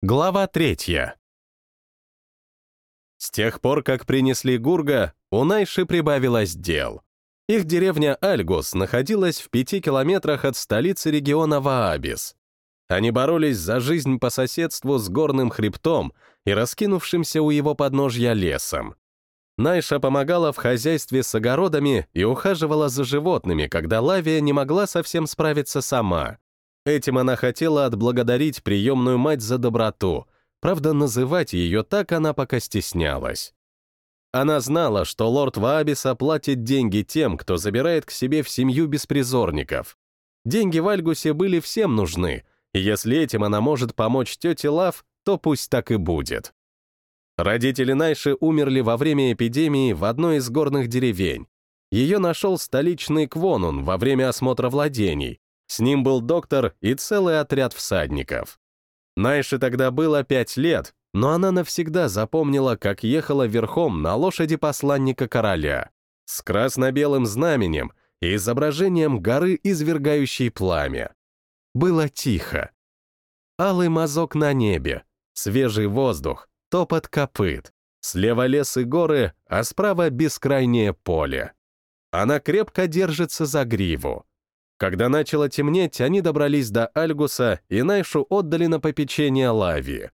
Глава третья. С тех пор, как принесли Гурга, у Найши прибавилось дел. Их деревня Альгус находилась в пяти километрах от столицы региона Ваабис. Они боролись за жизнь по соседству с горным хребтом и раскинувшимся у его подножья лесом. Найша помогала в хозяйстве с огородами и ухаживала за животными, когда Лавия не могла совсем справиться сама. Этим она хотела отблагодарить приемную мать за доброту, правда, называть ее так она пока стеснялась. Она знала, что лорд Ваабиса платит деньги тем, кто забирает к себе в семью беспризорников. Деньги в Альгусе были всем нужны, и если этим она может помочь тете Лав, то пусть так и будет. Родители Найши умерли во время эпидемии в одной из горных деревень. Ее нашел столичный Квонун во время осмотра владений, с ним был доктор и целый отряд всадников. Найше тогда было пять лет, но она навсегда запомнила, как ехала верхом на лошади посланника короля, с красно-белым знаменем и изображением горы, извергающей пламя. Было тихо. Алый мазок на небе, свежий воздух, топот копыт. Слева лес и горы, а справа бескрайнее поле. Она крепко держится за гриву. Когда начало темнеть, они добрались до Альгуса и Найшу отдали на попечение Лавии.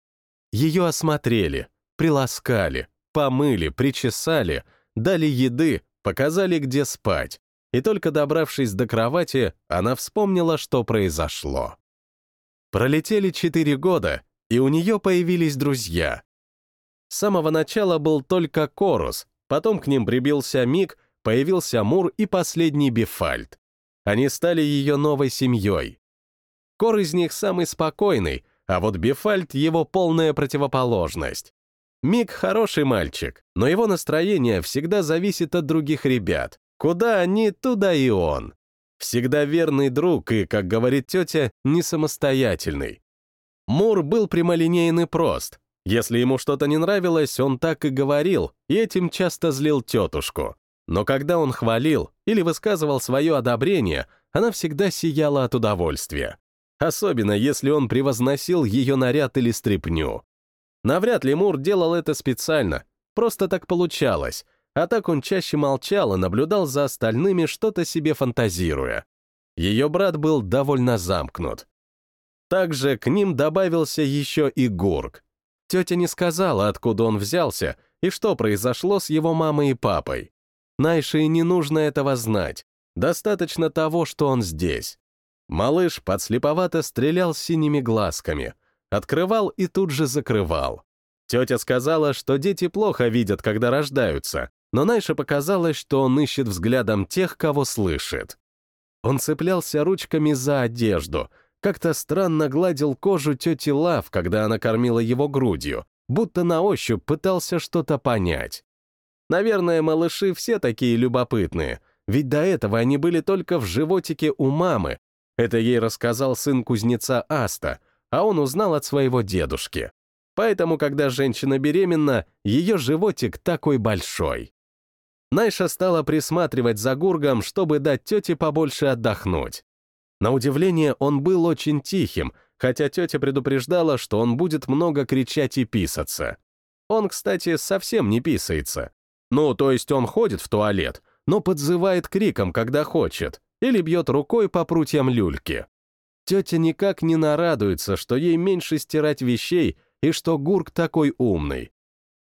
Ее осмотрели, приласкали, помыли, причесали, дали еды, показали, где спать. И только добравшись до кровати, она вспомнила, что произошло. Пролетели четыре года, и у нее появились друзья. С самого начала был только Корус, потом к ним прибился Мик, появился Мур и последний Бифальт. Они стали ее новой семьей. Кор из них самый спокойный, а вот Бефальт — его полная противоположность. Мик хороший мальчик, но его настроение всегда зависит от других ребят. Куда они, туда и он. Всегда верный друг и, как говорит тетя, не самостоятельный. Мур был прямолинейный прост. Если ему что-то не нравилось, он так и говорил, и этим часто злил тетушку. Но когда он хвалил или высказывал свое одобрение, она всегда сияла от удовольствия. Особенно, если он превозносил ее наряд или стряпню. Навряд ли Мур делал это специально, просто так получалось, а так он чаще молчал и наблюдал за остальными, что-то себе фантазируя. Ее брат был довольно замкнут. Также к ним добавился еще и Гурк. Тетя не сказала, откуда он взялся и что произошло с его мамой и папой. Найше и не нужно этого знать. Достаточно того, что он здесь. Малыш подслеповато стрелял синими глазками, открывал и тут же закрывал. Тетя сказала, что дети плохо видят, когда рождаются, но Найше показалось, что он ищет взглядом тех, кого слышит. Он цеплялся ручками за одежду, как-то странно гладил кожу тети Лав, когда она кормила его грудью, будто на ощупь пытался что-то понять. Наверное, малыши все такие любопытные, ведь до этого они были только в животике у мамы. Это ей рассказал сын кузнеца Аста, а он узнал от своего дедушки. Поэтому, когда женщина беременна, ее животик такой большой. Найша стала присматривать за Гургом, чтобы дать тете побольше отдохнуть. На удивление, он был очень тихим, хотя тетя предупреждала, что он будет много кричать и писаться. Он, кстати, совсем не писается. Ну, то есть он ходит в туалет, но подзывает криком, когда хочет, или бьет рукой по прутьям люльки. Тетя никак не нарадуется, что ей меньше стирать вещей и что Гурк такой умный.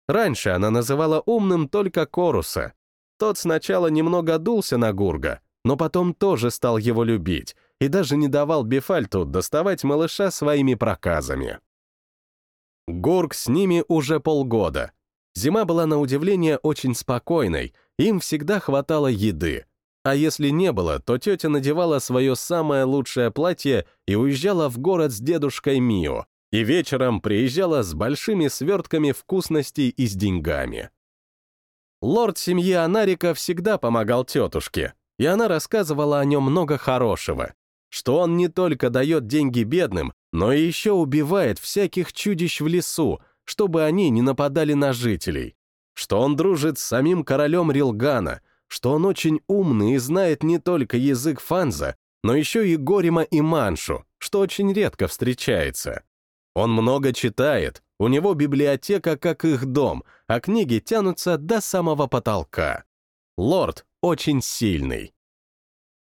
Раньше она называла умным только Коруса. Тот сначала немного дулся на Гурга, но потом тоже стал его любить и даже не давал Бефальту доставать малыша своими проказами. Гурк с ними уже полгода, Зима была на удивление очень спокойной, им всегда хватало еды. А если не было, то тетя надевала свое самое лучшее платье и уезжала в город с дедушкой Мио, и вечером приезжала с большими свертками вкусностей и с деньгами. Лорд семьи Анарика всегда помогал тетушке, и она рассказывала о нем много хорошего, что он не только дает деньги бедным, но и еще убивает всяких чудищ в лесу, чтобы они не нападали на жителей, что он дружит с самим королем Рилгана, что он очень умный и знает не только язык фанза, но еще и Горима и Маншу, что очень редко встречается. Он много читает, у него библиотека как их дом, а книги тянутся до самого потолка. Лорд очень сильный.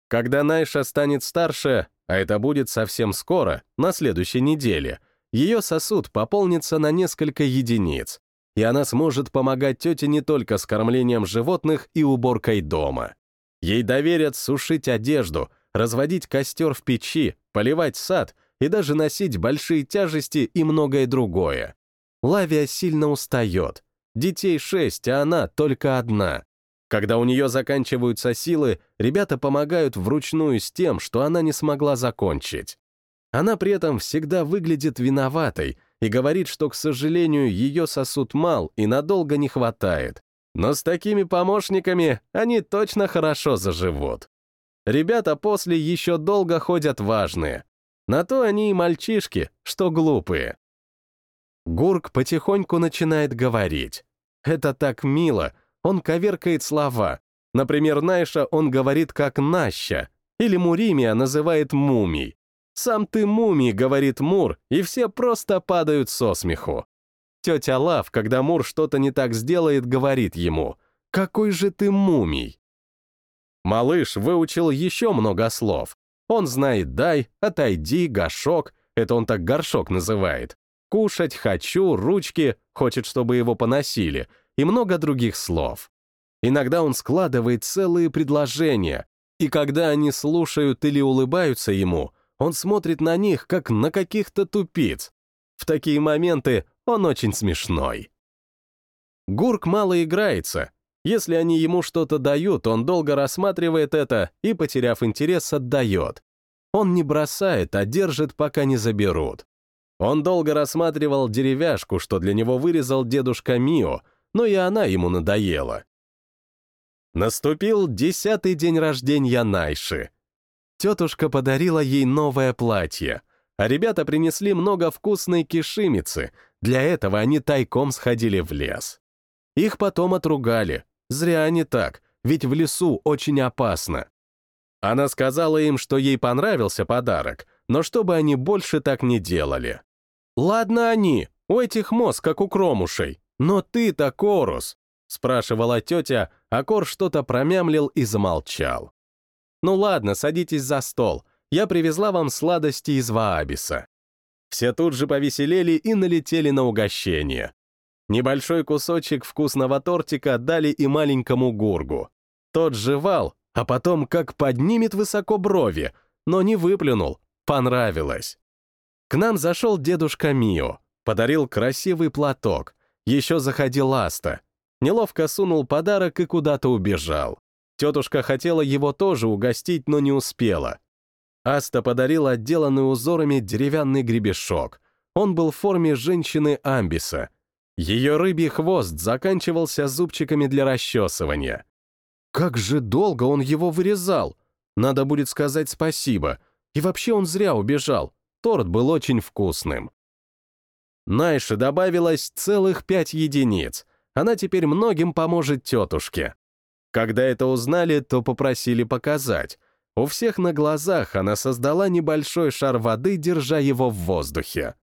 Когда Найша станет старше, а это будет совсем скоро, на следующей неделе, ее сосуд пополнится на несколько единиц, и она сможет помогать тете не только с кормлением животных и уборкой дома. Ей доверят сушить одежду, разводить костер в печи, поливать сад и даже носить большие тяжести и многое другое. Лавия сильно устает. Детей шесть, а она только одна. Когда у нее заканчиваются силы, ребята помогают вручную с тем, что она не смогла закончить. Она при этом всегда выглядит виноватой и говорит, что, к сожалению, ее сосуд мал и надолго не хватает. Но с такими помощниками они точно хорошо заживут. Ребята после еще долго ходят важные. На то они и мальчишки, что глупые. Гурк потихоньку начинает говорить. Это так мило — он коверкает слова. Например, Найша он говорит как Наща, или Муримия называет мумий. «Сам ты мумий», — говорит Мур, и все просто падают со смеху. Тетя Лав, когда Мур что-то не так сделает, говорит ему, «Какой же ты мумий?» Малыш выучил еще много слов. Он знает «дай», «отойди», «гашок», это он так горшок называет, «кушать», «хочу», «ручки», хочет, чтобы его поносили — и много других слов. Иногда он складывает целые предложения, и когда они слушают или улыбаются ему, он смотрит на них, как на каких-то тупиц. В такие моменты он очень смешной. Гурк мало играется. Если они ему что-то дают, он долго рассматривает это и, потеряв интерес, отдает. Он не бросает, а держит, пока не заберут. Он долго рассматривал деревяшку, что для него вырезал дедушка Мио, но и она ему надоела. Наступил десятый день рождения Найши. Тетушка подарила ей новое платье, а ребята принесли много вкусной кишимицы, для этого они тайком сходили в лес. Их потом отругали, зря они так, ведь в лесу очень опасно. Она сказала им, что ей понравился подарок, но чтобы они больше так не делали. Ладно они, у этих мозг, как у кромушей, «Но ты-то Корус!» — спрашивала тетя, а Кор что-то промямлил и замолчал. «Ну ладно, садитесь за стол. Я привезла вам сладости из Ваабиса». Все тут же повеселели и налетели на угощение. Небольшой кусочек вкусного тортика дали и маленькому гургу. Тот жевал, а потом как поднимет высоко брови, но не выплюнул, понравилось. К нам зашел дедушка Мио, подарил красивый платок, еще заходил Аста. Неловко сунул подарок и куда-то убежал. Тетушка хотела его тоже угостить, но не успела. Аста подарил отделанный узорами деревянный гребешок. Он был в форме женщины Амбиса. Ее рыбий хвост заканчивался зубчиками для расчесывания. Как же долго он его вырезал! Надо будет сказать спасибо. И вообще он зря убежал. Торт был очень вкусным. Найше добавилось целых пять единиц. Она теперь многим поможет тетушке. Когда это узнали, то попросили показать. У всех на глазах она создала небольшой шар воды, держа его в воздухе.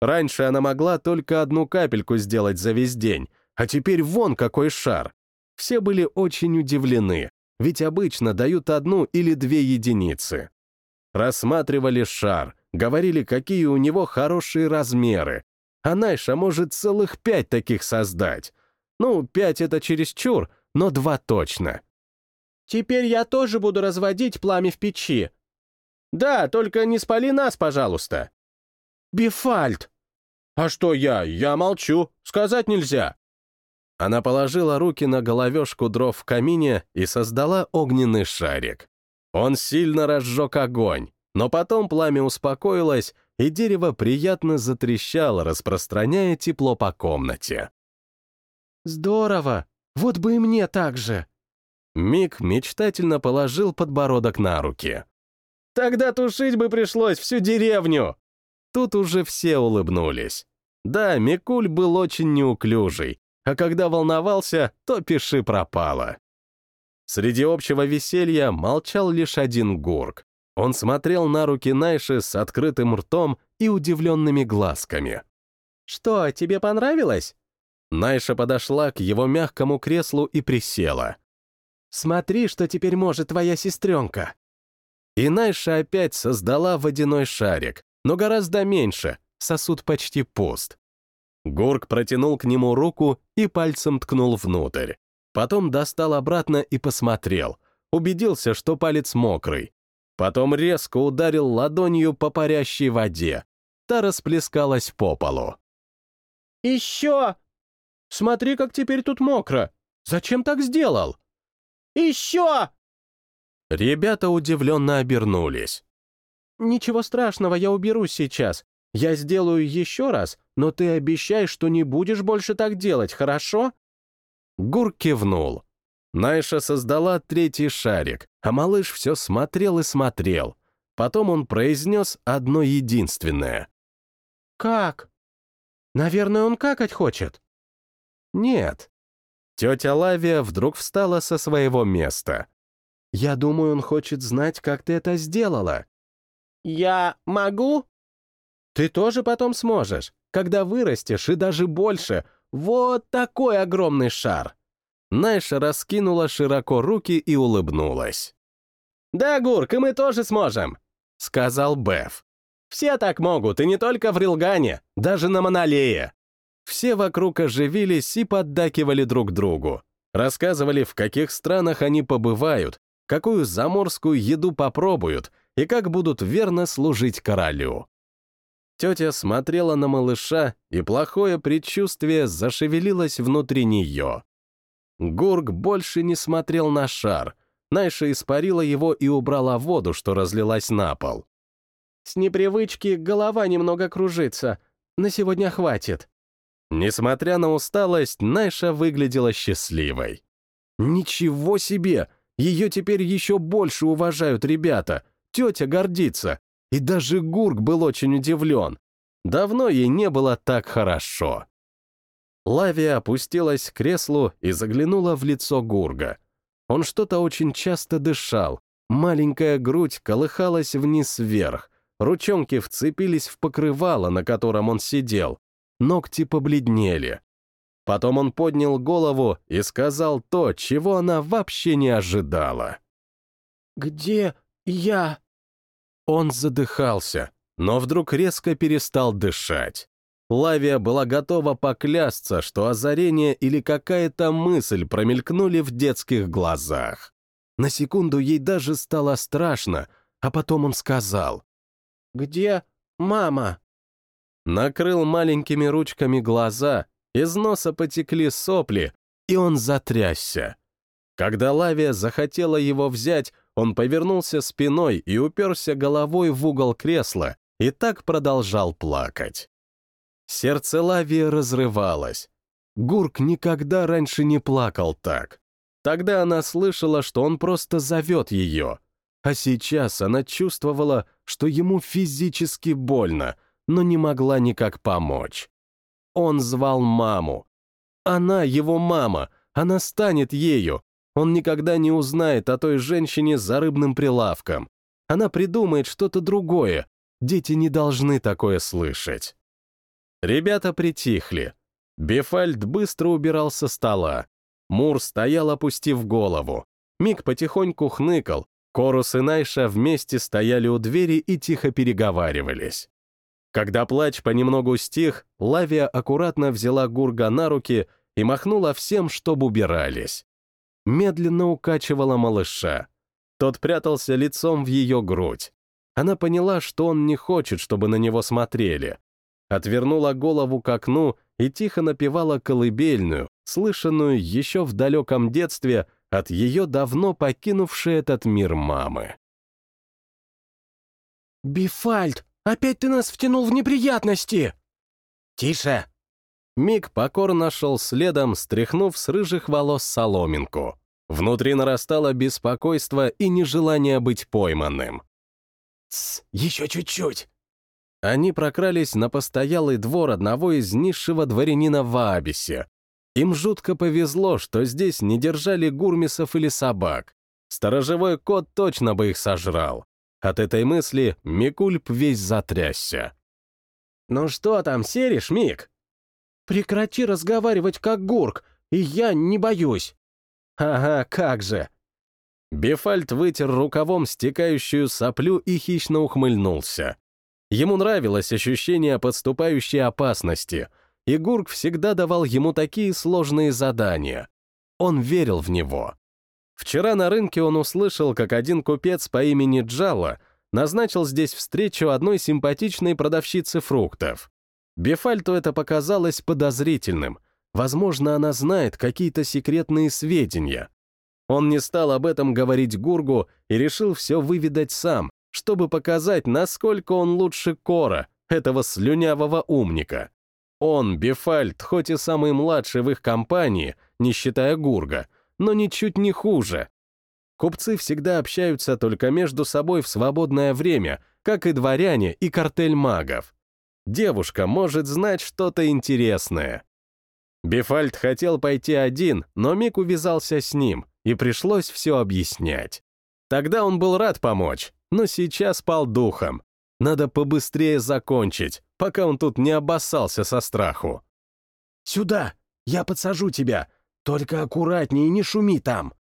Раньше она могла только одну капельку сделать за весь день, а теперь вон какой шар. Все были очень удивлены, ведь обычно дают одну или две единицы. Рассматривали шар, говорили, какие у него хорошие размеры, а Найша может целых пять таких создать. Ну, пять — это чересчур, но два точно. Теперь я тоже буду разводить пламя в печи. Да, только не спали нас, пожалуйста. Бифальт! А что я? Я молчу. Сказать нельзя. Она положила руки на головешку дров в камине и создала огненный шарик. Он сильно разжег огонь, но потом пламя успокоилось, и дерево приятно затрещало, распространяя тепло по комнате. «Здорово! Вот бы и мне так же!» Мик мечтательно положил подбородок на руки. «Тогда тушить бы пришлось всю деревню!» Тут уже все улыбнулись. Да, Микуль был очень неуклюжий, а когда волновался, то пиши пропало. Среди общего веселья молчал лишь один гурк. Он смотрел на руки Найши с открытым ртом и удивленными глазками. «Что, тебе понравилось?» Найша подошла к его мягкому креслу и присела. «Смотри, что теперь может твоя сестренка!» И Найша опять создала водяной шарик, но гораздо меньше, сосуд почти пуст. Гурк протянул к нему руку и пальцем ткнул внутрь. Потом достал обратно и посмотрел. Убедился, что палец мокрый. Потом резко ударил ладонью по парящей воде. Та расплескалась по полу. «Еще!» «Смотри, как теперь тут мокро! Зачем так сделал?» «Еще!» Ребята удивленно обернулись. «Ничего страшного, я уберусь сейчас. Я сделаю еще раз, но ты обещай, что не будешь больше так делать, хорошо?» Гур кивнул. Найша создала третий шарик, а малыш все смотрел и смотрел. Потом он произнес одно единственное. «Как? Наверное, он какать хочет?» «Нет». Тетя Лавия вдруг встала со своего места. «Я думаю, он хочет знать, как ты это сделала». «Я могу?» «Ты тоже потом сможешь, когда вырастешь и даже больше. Вот такой огромный шар!» Найша раскинула широко руки и улыбнулась. «Да, Гурк, и мы тоже сможем», — сказал Беф. «Все так могут, и не только в Рилгане, даже на Монолее». Все вокруг оживились и поддакивали друг другу. Рассказывали, в каких странах они побывают, какую заморскую еду попробуют и как будут верно служить королю. Тетя смотрела на малыша, и плохое предчувствие зашевелилось внутри нее. Гург больше не смотрел на шар. Найша испарила его и убрала воду, что разлилась на пол. «С непривычки голова немного кружится. На сегодня хватит». Несмотря на усталость, Найша выглядела счастливой. «Ничего себе! Ее теперь еще больше уважают ребята. Тетя гордится. И даже Гург был очень удивлен. Давно ей не было так хорошо». Лавия опустилась к креслу и заглянула в лицо Гурга. Он что-то очень часто дышал, маленькая грудь колыхалась вниз-вверх, ручонки вцепились в покрывало, на котором он сидел, ногти побледнели. Потом он поднял голову и сказал то, чего она вообще не ожидала. «Где я?» Он задыхался, но вдруг резко перестал дышать. Лавия была готова поклясться, что озарение или какая-то мысль промелькнули в детских глазах. На секунду ей даже стало страшно, а потом он сказал. «Где мама?» Накрыл маленькими ручками глаза, из носа потекли сопли, и он затрясся. Когда Лавия захотела его взять, он повернулся спиной и уперся головой в угол кресла, и так продолжал плакать. Сердце Лавии разрывалось. Гурк никогда раньше не плакал так. Тогда она слышала, что он просто зовет ее. А сейчас она чувствовала, что ему физически больно, но не могла никак помочь. Он звал маму. Она его мама, она станет ею. Он никогда не узнает о той женщине за рыбным прилавком. Она придумает что-то другое. Дети не должны такое слышать. Ребята притихли. Бефальд быстро убирал со стола. Мур стоял, опустив голову. Мик потихоньку хныкал. Корус и Найша вместе стояли у двери и тихо переговаривались. Когда плач понемногу стих, Лавия аккуратно взяла Гурга на руки и махнула всем, чтобы убирались. Медленно укачивала малыша. Тот прятался лицом в ее грудь. Она поняла, что он не хочет, чтобы на него смотрели отвернула голову к окну и тихо напевала колыбельную, слышанную еще в далеком детстве от ее давно покинувшей этот мир мамы. «Бифальд, опять ты нас втянул в неприятности!» «Тише!» Миг покорно шел следом, стряхнув с рыжих волос соломинку. Внутри нарастало беспокойство и нежелание быть пойманным. «Тсс, еще чуть-чуть!» Они прокрались на постоялый двор одного из низшего дворянина в Аабисе. Им жутко повезло, что здесь не держали гурмисов или собак. Сторожевой кот точно бы их сожрал. От этой мысли Микульп весь затрясся. «Ну что там, серишь, Мик?» «Прекрати разговаривать как гурк, и я не боюсь». «Ага, как же!» Бефальт вытер рукавом стекающую соплю и хищно ухмыльнулся. Ему нравилось ощущение подступающей опасности, и Гурк всегда давал ему такие сложные задания. Он верил в него. Вчера на рынке он услышал, как один купец по имени Джалла назначил здесь встречу одной симпатичной продавщицы фруктов. Бефальту это показалось подозрительным. Возможно, она знает какие-то секретные сведения. Он не стал об этом говорить Гургу и решил все выведать сам, чтобы показать, насколько он лучше Кора, этого слюнявого умника. Он, Бефальт, хоть и самый младший в их компании, не считая Гурга, но ничуть не хуже. Купцы всегда общаются только между собой в свободное время, как и дворяне и картель магов. Девушка может знать что-то интересное. Бефальт хотел пойти один, но Мик увязался с ним, и пришлось все объяснять. Тогда он был рад помочь, но сейчас пал духом. Надо побыстрее закончить, пока он тут не обоссался со страху. «Сюда! Я подсажу тебя! Только аккуратнее, не шуми там!»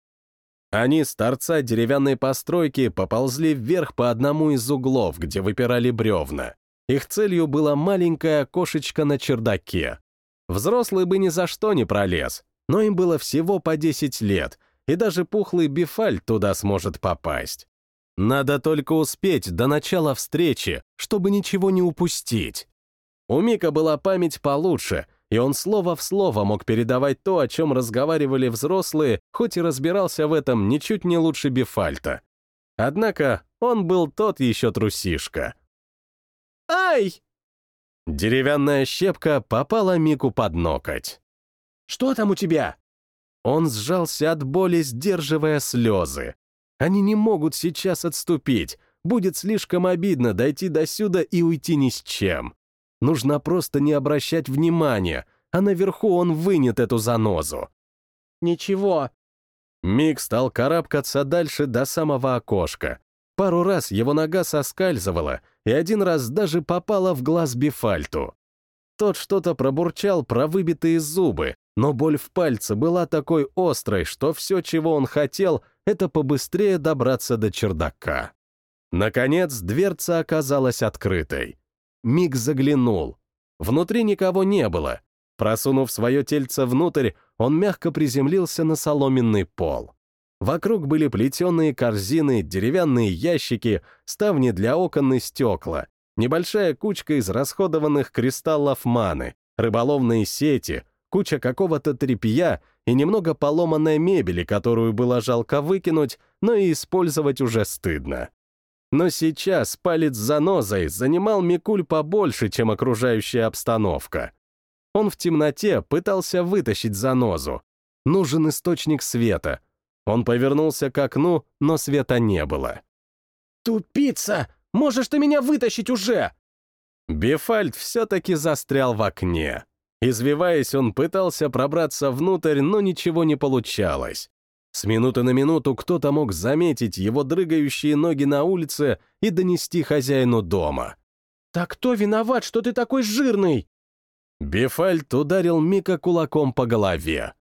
Они с торца деревянной постройки поползли вверх по одному из углов, где выпирали бревна. Их целью было маленькое окошечко на чердаке. Взрослый бы ни за что не пролез, но им было всего по 10 лет, и даже пухлый бифаль туда сможет попасть. Надо только успеть до начала встречи, чтобы ничего не упустить. У Мика была память получше, и он слово в слово мог передавать то, о чем разговаривали взрослые, хоть и разбирался в этом ничуть не лучше Бифальта. Однако он был тот еще трусишка. «Ай!» Деревянная щепка попала Мику под ноготь. «Что там у тебя?» Он сжался от боли, сдерживая слезы. Они не могут сейчас отступить. Будет слишком обидно дойти до сюда и уйти ни с чем. Нужно просто не обращать внимания, а наверху он вынет эту занозу. «Ничего». Мик стал карабкаться дальше до самого окошка. Пару раз его нога соскальзывала, и один раз даже попала в глаз Бифальту. Тот что-то пробурчал про выбитые зубы, но боль в пальце была такой острой, что все, чего он хотел, это побыстрее добраться до чердака. Наконец, дверца оказалась открытой. Миг заглянул. Внутри никого не было. Просунув свое тельце внутрь, он мягко приземлился на соломенный пол. Вокруг были плетеные корзины, деревянные ящики, ставни для окон и стекла, небольшая кучка израсходованных кристаллов маны, рыболовные сети, куча какого-то тряпья и немного поломанной мебели, которую было жалко выкинуть, но и использовать уже стыдно. Но сейчас палец за нозой занимал Микуль побольше, чем окружающая обстановка. Он в темноте пытался вытащить занозу. Нужен источник света. Он повернулся к окну, но света не было. «Тупица! Можешь ты меня вытащить уже!» Бефальд все-таки застрял в окне. Извиваясь, он пытался пробраться внутрь, но ничего не получалось. С минуты на минуту кто-то мог заметить его дрыгающие ноги на улице и донести хозяину дома. «Так кто виноват, что ты такой жирный?» Бефальт ударил Мика кулаком по голове.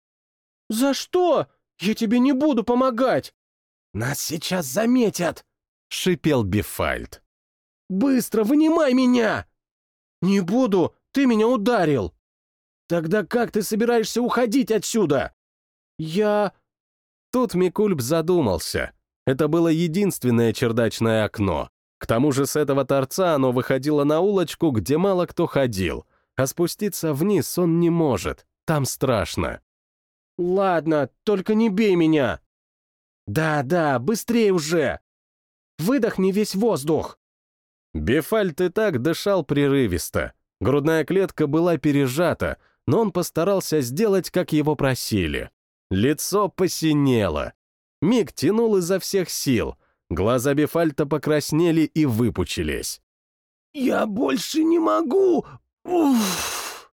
«За что? Я тебе не буду помогать!» «Нас сейчас заметят!» — шипел Бефальт. «Быстро вынимай меня!» «Не буду, ты меня ударил!» «Тогда как ты собираешься уходить отсюда?» «Я...» Тут Микульб задумался. Это было единственное чердачное окно. К тому же с этого торца оно выходило на улочку, где мало кто ходил, а спуститься вниз он не может, там страшно. «Ладно, только не бей меня!» «Да-да, быстрее уже!» «Выдохни весь воздух!» Бефальт и так дышал прерывисто. Грудная клетка была пережата, но он постарался сделать, как его просили. Лицо посинело. Миг тянул изо всех сил. Глаза Бефальта покраснели и выпучились. «Я больше не могу! Уф!»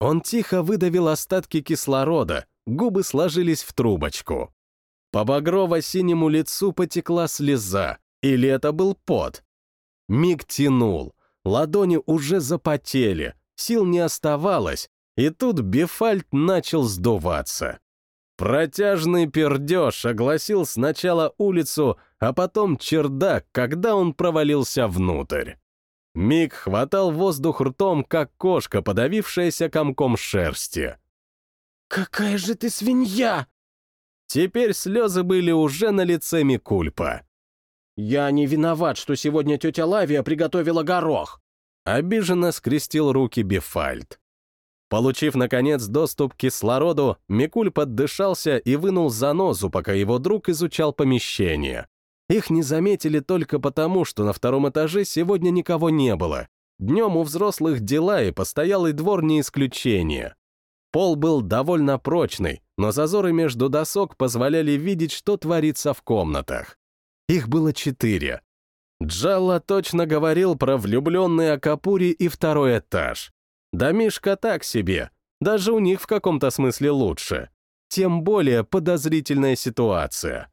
Он тихо выдавил остатки кислорода, губы сложились в трубочку. По багрово-синему лицу потекла слеза, или это был пот. Миг тянул. ладони уже запотели, сил не оставалось, и тут Бефальт начал сдуваться. Протяжный пердеж огласил сначала улицу, а потом чердак, когда он провалился внутрь. Миг хватал воздух ртом, как кошка, подавившаяся комком шерсти. «Какая же ты свинья!» Теперь слезы были уже на лице Микульпа. «Я не виноват, что сегодня тетя Лавия приготовила горох!» Обиженно скрестил руки Бефальд. Получив, наконец, доступ к кислороду, Микуль поддышался и вынул занозу, пока его друг изучал помещение. Их не заметили только потому, что на втором этаже сегодня никого не было. Днем у взрослых дела и постоялый двор не исключение. Пол был довольно прочный, но зазоры между досок позволяли видеть, что творится в комнатах. Их было четыре. Джалла точно говорил про влюбленные Акапури и второй этаж. Домишка так себе, даже у них в каком-то смысле лучше. Тем более подозрительная ситуация.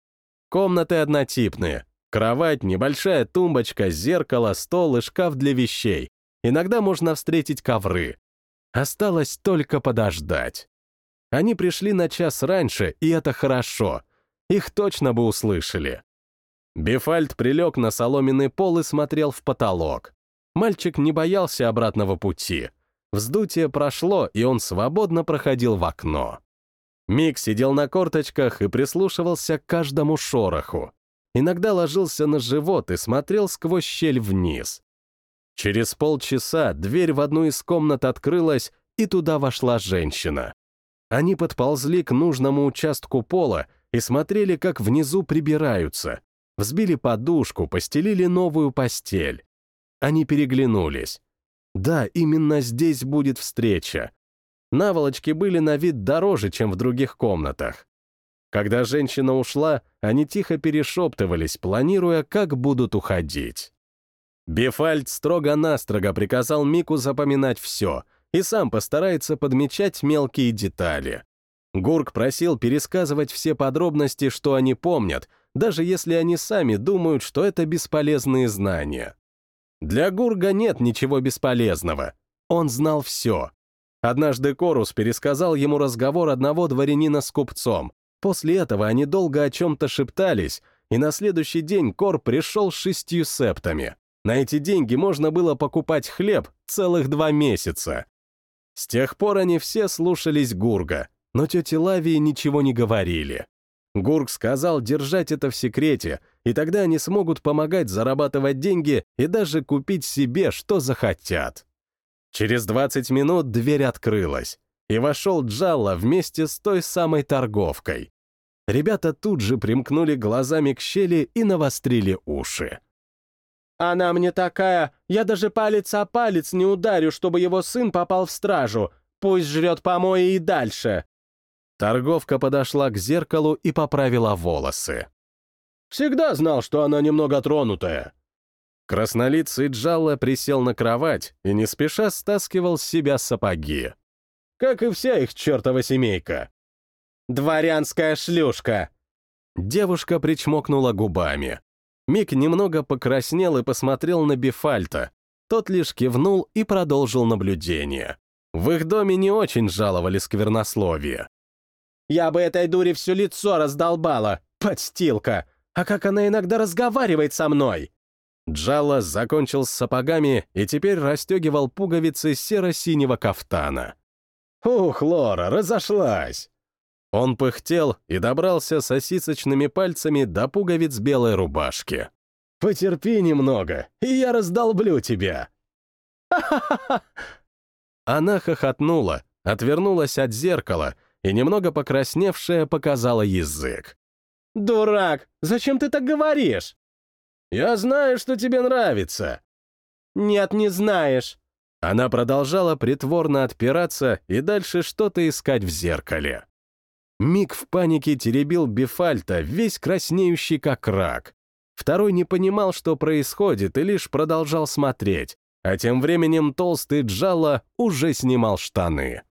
Комнаты однотипные. Кровать, небольшая тумбочка, зеркало, стол и шкаф для вещей. Иногда можно встретить ковры. Осталось только подождать. Они пришли на час раньше, и это хорошо. Их точно бы услышали. Бефальд прилег на соломенный пол и смотрел в потолок. Мальчик не боялся обратного пути. Вздутие прошло, и он свободно проходил в окно. Мик сидел на корточках и прислушивался к каждому шороху. Иногда ложился на живот и смотрел сквозь щель вниз. Через полчаса дверь в одну из комнат открылась, и туда вошла женщина. Они подползли к нужному участку пола и смотрели, как внизу прибираются. Взбили подушку, постелили новую постель. Они переглянулись. Да, именно здесь будет встреча. Наволочки были на вид дороже, чем в других комнатах. Когда женщина ушла, они тихо перешептывались, планируя, как будут уходить. Бефальд строго-настрого приказал Мику запоминать все и сам постарается подмечать мелкие детали. Гурк просил пересказывать все подробности, что они помнят, даже если они сами думают, что это бесполезные знания. Для Гурга нет ничего бесполезного. Он знал все. Однажды Корус пересказал ему разговор одного дворянина с купцом. После этого они долго о чем-то шептались, и на следующий день Кор пришел с шестью септами. На эти деньги можно было покупать хлеб целых два месяца. С тех пор они все слушались Гурга, но тете Лавии ничего не говорили. Гург сказал держать это в секрете, и тогда они смогут помогать зарабатывать деньги и даже купить себе, что захотят. Через 20 минут дверь открылась, и вошел Джалла вместе с той самой торговкой. Ребята тут же примкнули глазами к щели и навострили уши. «Она мне такая, я даже палец о палец не ударю, чтобы его сын попал в стражу. Пусть жрет помои и дальше», Торговка подошла к зеркалу и поправила волосы. «Всегда знал, что она немного тронутая». Краснолицый Джалла присел на кровать и не спеша стаскивал с себя сапоги. «Как и вся их чертова семейка». «Дворянская шлюшка!» Девушка причмокнула губами. Мик немного покраснел и посмотрел на Бифальта. Тот лишь кивнул и продолжил наблюдение. В их доме не очень жаловали сквернословие. Я бы этой дуре все лицо раздолбала, подстилка. А как она иногда разговаривает со мной!» Джалла закончил с сапогами и теперь расстегивал пуговицы серо-синего кафтана. «Ух, Лора, разошлась!» Он пыхтел и добрался сосисочными пальцами до пуговиц белой рубашки. «Потерпи немного, и я раздолблю тебя!» «Ха-ха-ха!» Она хохотнула, отвернулась от зеркала и, немного покрасневшая, показала язык. «Дурак! Зачем ты так говоришь?» «Я знаю, что тебе нравится». «Нет, не знаешь». Она продолжала притворно отпираться и дальше что-то искать в зеркале. Мик в панике теребил Бифальта, весь краснеющий как рак. Второй не понимал, что происходит, и лишь продолжал смотреть, а тем временем толстый Джалла уже снимал штаны.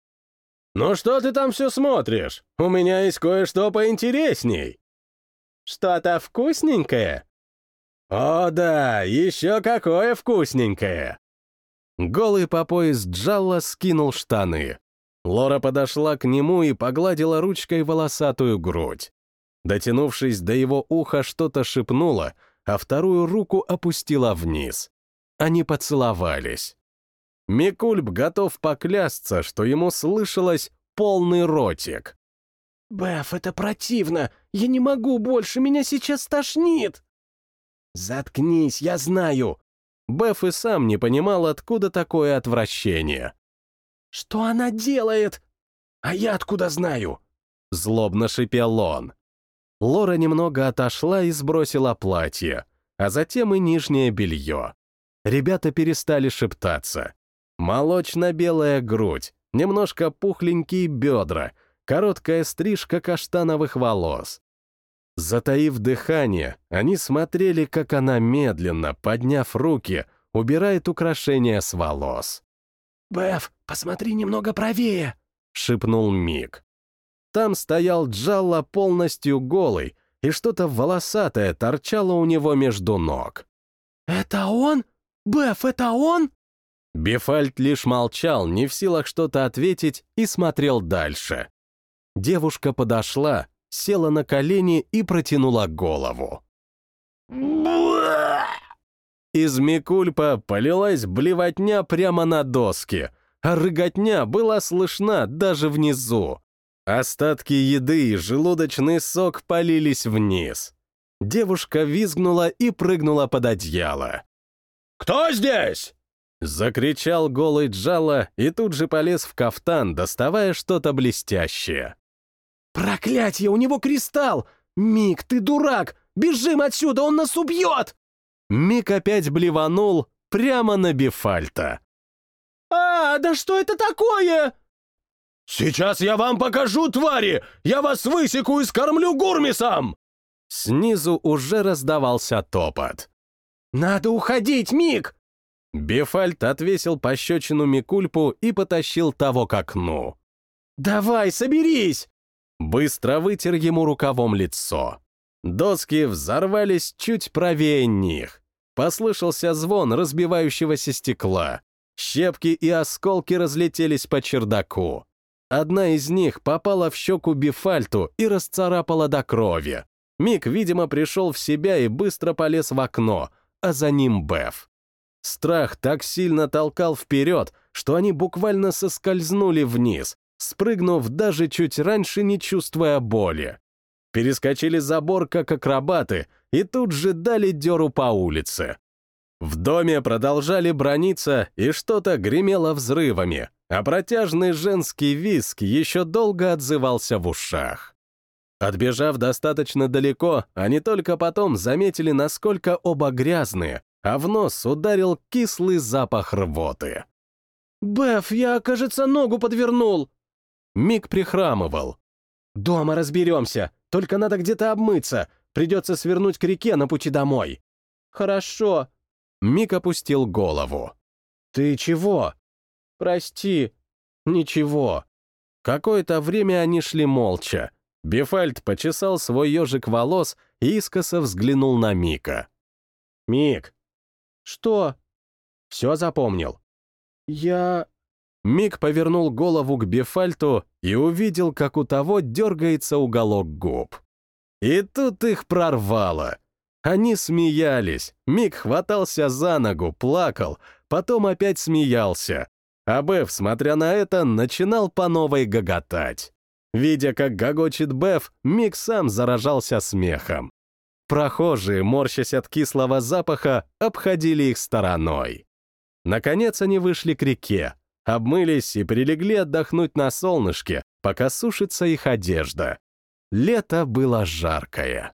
«Ну что ты там все смотришь? У меня есть кое-что поинтересней». «Что-то вкусненькое?» «О да, еще какое вкусненькое!» Голый по пояс Джалла скинул штаны. Лора подошла к нему и погладила ручкой волосатую грудь. Дотянувшись до его уха, что-то шепнула, а вторую руку опустила вниз. Они поцеловались. Микульб готов поклясться, что ему слышалось полный ротик. «Беф, это противно! Я не могу больше, меня сейчас тошнит!» «Заткнись, я знаю!» Беф и сам не понимал, откуда такое отвращение. «Что она делает?» «А я откуда знаю?» Злобно шипел он. Лора немного отошла и сбросила платье, а затем и нижнее белье. Ребята перестали шептаться. Молочно-белая грудь, немножко пухленькие бедра, короткая стрижка каштановых волос. Затаив дыхание, они смотрели, как она медленно, подняв руки, убирает украшения с волос. «Беф, посмотри немного правее!» — шепнул Мик. Там стоял Джалла полностью голый, и что-то волосатое торчало у него между ног. «Это он? Беф, это он?» Бефальт лишь молчал, не в силах что-то ответить, и смотрел дальше. Девушка подошла, села на колени и протянула голову. Из Микульпа полилась блевотня прямо на доске, а рыготня была слышна даже внизу. Остатки еды и желудочный сок полились вниз. Девушка визгнула и прыгнула под одеяло. «Кто здесь?» Закричал голый Джала и тут же полез в кафтан, доставая что-то блестящее. «Проклятье, у него кристалл! Мик, ты дурак! Бежим отсюда, он нас убьет!» Мик опять блеванул прямо на Бифальта. «А, да что это такое?» «Сейчас я вам покажу, твари! Я вас высеку и скормлю гурмисом!» Снизу уже раздавался топот. «Надо уходить, Мик!» Бефальт отвесил пощечину Микульпу и потащил того к окну. «Давай, соберись!» Быстро вытер ему рукавом лицо. Доски взорвались чуть правее них. Послышался звон разбивающегося стекла. Щепки и осколки разлетелись по чердаку. Одна из них попала в щеку Бифальту и расцарапала до крови. Мик, видимо, пришел в себя и быстро полез в окно, а за ним Беф. Страх так сильно толкал вперед, что они буквально соскользнули вниз, спрыгнув даже чуть раньше, не чувствуя боли перескочили забор, как акробаты, и тут же дали дёру по улице. В доме продолжали брониться, и что-то гремело взрывами, а протяжный женский виск еще долго отзывался в ушах. Отбежав достаточно далеко, они только потом заметили, насколько оба грязные, а в нос ударил кислый запах рвоты. «Беф, я, кажется, ногу подвернул!» Мик прихрамывал. «Дома разберемся. Только надо где-то обмыться. Придется свернуть к реке на пути домой». «Хорошо». Мик опустил голову. «Ты чего?» «Прости». «Ничего». Какое-то время они шли молча. Бефальд почесал свой ежик волос и искоса взглянул на Мика. «Мик». «Что?» «Все запомнил?» «Я...» Мик повернул голову к Бефальту и увидел, как у того дергается уголок губ. И тут их прорвало. Они смеялись, Мик хватался за ногу, плакал, потом опять смеялся. А Беф, смотря на это, начинал по новой гоготать. Видя, как гогочет Беф, Мик сам заражался смехом. Прохожие, морщась от кислого запаха, обходили их стороной. Наконец они вышли к реке, обмылись и прилегли отдохнуть на солнышке, пока сушится их одежда. Лето было жаркое.